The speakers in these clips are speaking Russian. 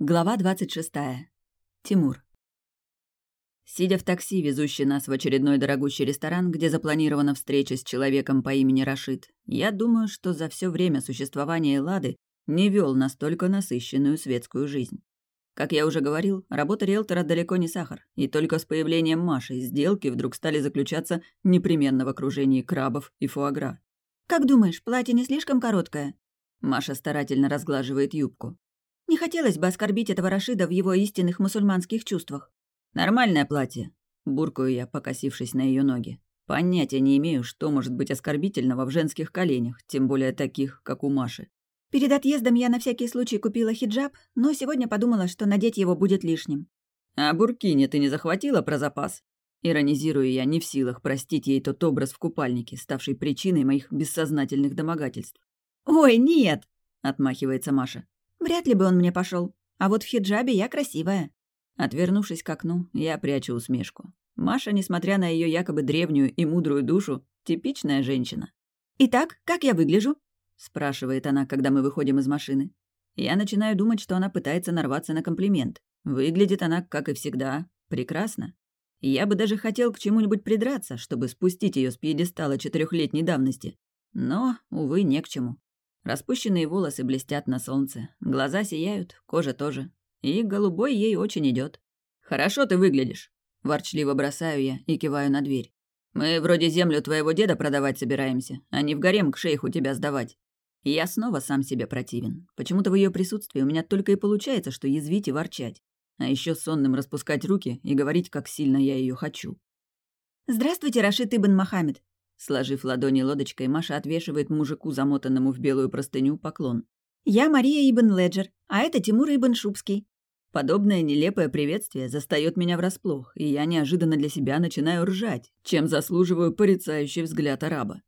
Глава 26. Тимур. Сидя в такси, везущий нас в очередной дорогущий ресторан, где запланирована встреча с человеком по имени Рашид, я думаю, что за все время существования Лады не вел настолько насыщенную светскую жизнь. Как я уже говорил, работа риэлтора далеко не сахар, и только с появлением Маши сделки вдруг стали заключаться непременно в окружении крабов и фуагра. «Как думаешь, платье не слишком короткое?» Маша старательно разглаживает юбку. Не хотелось бы оскорбить этого Рашида в его истинных мусульманских чувствах. «Нормальное платье», — буркаю я, покосившись на ее ноги. Понятия не имею, что может быть оскорбительного в женских коленях, тем более таких, как у Маши. Перед отъездом я на всякий случай купила хиджаб, но сегодня подумала, что надеть его будет лишним. «А буркини ты не захватила про запас?» Иронизирую я, не в силах простить ей тот образ в купальнике, ставший причиной моих бессознательных домогательств. «Ой, нет!» — отмахивается Маша. Вряд ли бы он мне пошел. А вот в хиджабе я красивая. Отвернувшись к окну, я прячу усмешку. Маша, несмотря на ее якобы древнюю и мудрую душу, типичная женщина. «Итак, как я выгляжу?» — спрашивает она, когда мы выходим из машины. Я начинаю думать, что она пытается нарваться на комплимент. Выглядит она, как и всегда, прекрасно. Я бы даже хотел к чему-нибудь придраться, чтобы спустить ее с пьедестала четырехлетней давности. Но, увы, не к чему. Распущенные волосы блестят на солнце, глаза сияют, кожа тоже. И голубой ей очень идет. «Хорошо ты выглядишь», — ворчливо бросаю я и киваю на дверь. «Мы вроде землю твоего деда продавать собираемся, а не в гарем к шейху тебя сдавать». я снова сам себе противен. Почему-то в ее присутствии у меня только и получается, что язвить и ворчать. А еще сонным распускать руки и говорить, как сильно я ее хочу. «Здравствуйте, Рашид Ибн Мохаммед», Сложив ладони лодочкой, Маша отвешивает мужику, замотанному в белую простыню, поклон. «Я Мария Ибн Леджер, а это Тимур Ибн Шубский». Подобное нелепое приветствие застаёт меня врасплох, и я неожиданно для себя начинаю ржать, чем заслуживаю порицающий взгляд араба.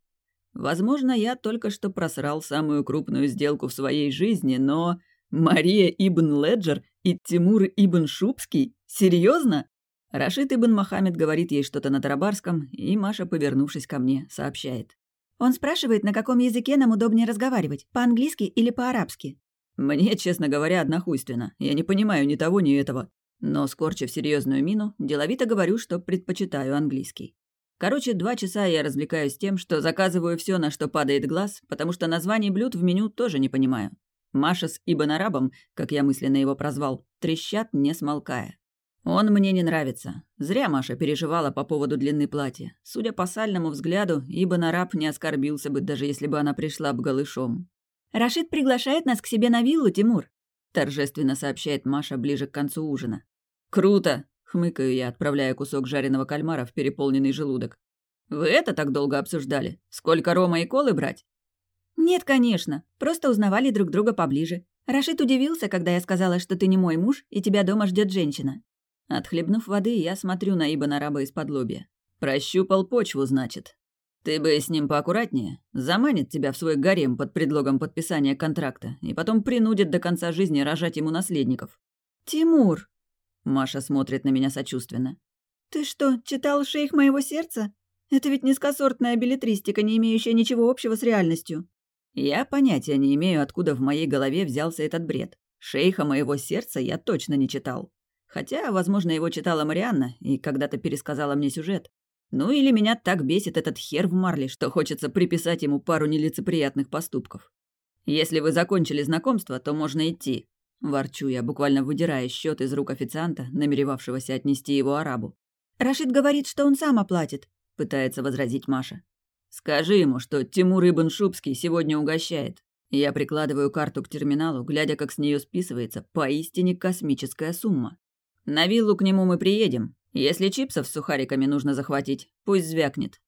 Возможно, я только что просрал самую крупную сделку в своей жизни, но... Мария Ибн Леджер и Тимур Ибн Шубский? Серьезно? Рашид Ибн Мохаммед говорит ей что-то на тарабарском, и Маша, повернувшись ко мне, сообщает. «Он спрашивает, на каком языке нам удобнее разговаривать, по-английски или по-арабски?» «Мне, честно говоря, однохуйственно. Я не понимаю ни того, ни этого. Но, скорчив серьезную мину, деловито говорю, что предпочитаю английский. Короче, два часа я развлекаюсь тем, что заказываю все, на что падает глаз, потому что названий блюд в меню тоже не понимаю. Маша с Ибн Арабом, как я мысленно его прозвал, трещат, не смолкая. Он мне не нравится. Зря Маша переживала по поводу длины платья. Судя по сальному взгляду, ибо Нараб не оскорбился бы, даже если бы она пришла б голышом. «Рашид приглашает нас к себе на виллу, Тимур», — торжественно сообщает Маша ближе к концу ужина. «Круто!» — хмыкаю я, отправляя кусок жареного кальмара в переполненный желудок. «Вы это так долго обсуждали? Сколько рома и колы брать?» «Нет, конечно. Просто узнавали друг друга поближе. Рашид удивился, когда я сказала, что ты не мой муж, и тебя дома ждет женщина. Отхлебнув воды, я смотрю на Ибн Араба из-под лобья. «Прощупал почву, значит. Ты бы с ним поаккуратнее. Заманит тебя в свой гарем под предлогом подписания контракта и потом принудит до конца жизни рожать ему наследников». «Тимур!» Маша смотрит на меня сочувственно. «Ты что, читал «Шейх моего сердца»? Это ведь низкосортная билетристика, не имеющая ничего общего с реальностью». Я понятия не имею, откуда в моей голове взялся этот бред. «Шейха моего сердца» я точно не читал. Хотя, возможно, его читала Марианна и когда-то пересказала мне сюжет. Ну или меня так бесит этот хер в марле, что хочется приписать ему пару нелицеприятных поступков. Если вы закончили знакомство, то можно идти. Ворчу я, буквально выдирая счет из рук официанта, намеревавшегося отнести его арабу. «Рашид говорит, что он сам оплатит», — пытается возразить Маша. «Скажи ему, что Тимур Ибн Шубский сегодня угощает. Я прикладываю карту к терминалу, глядя, как с нее списывается поистине космическая сумма. На виллу к нему мы приедем. Если чипсов с сухариками нужно захватить, пусть звякнет.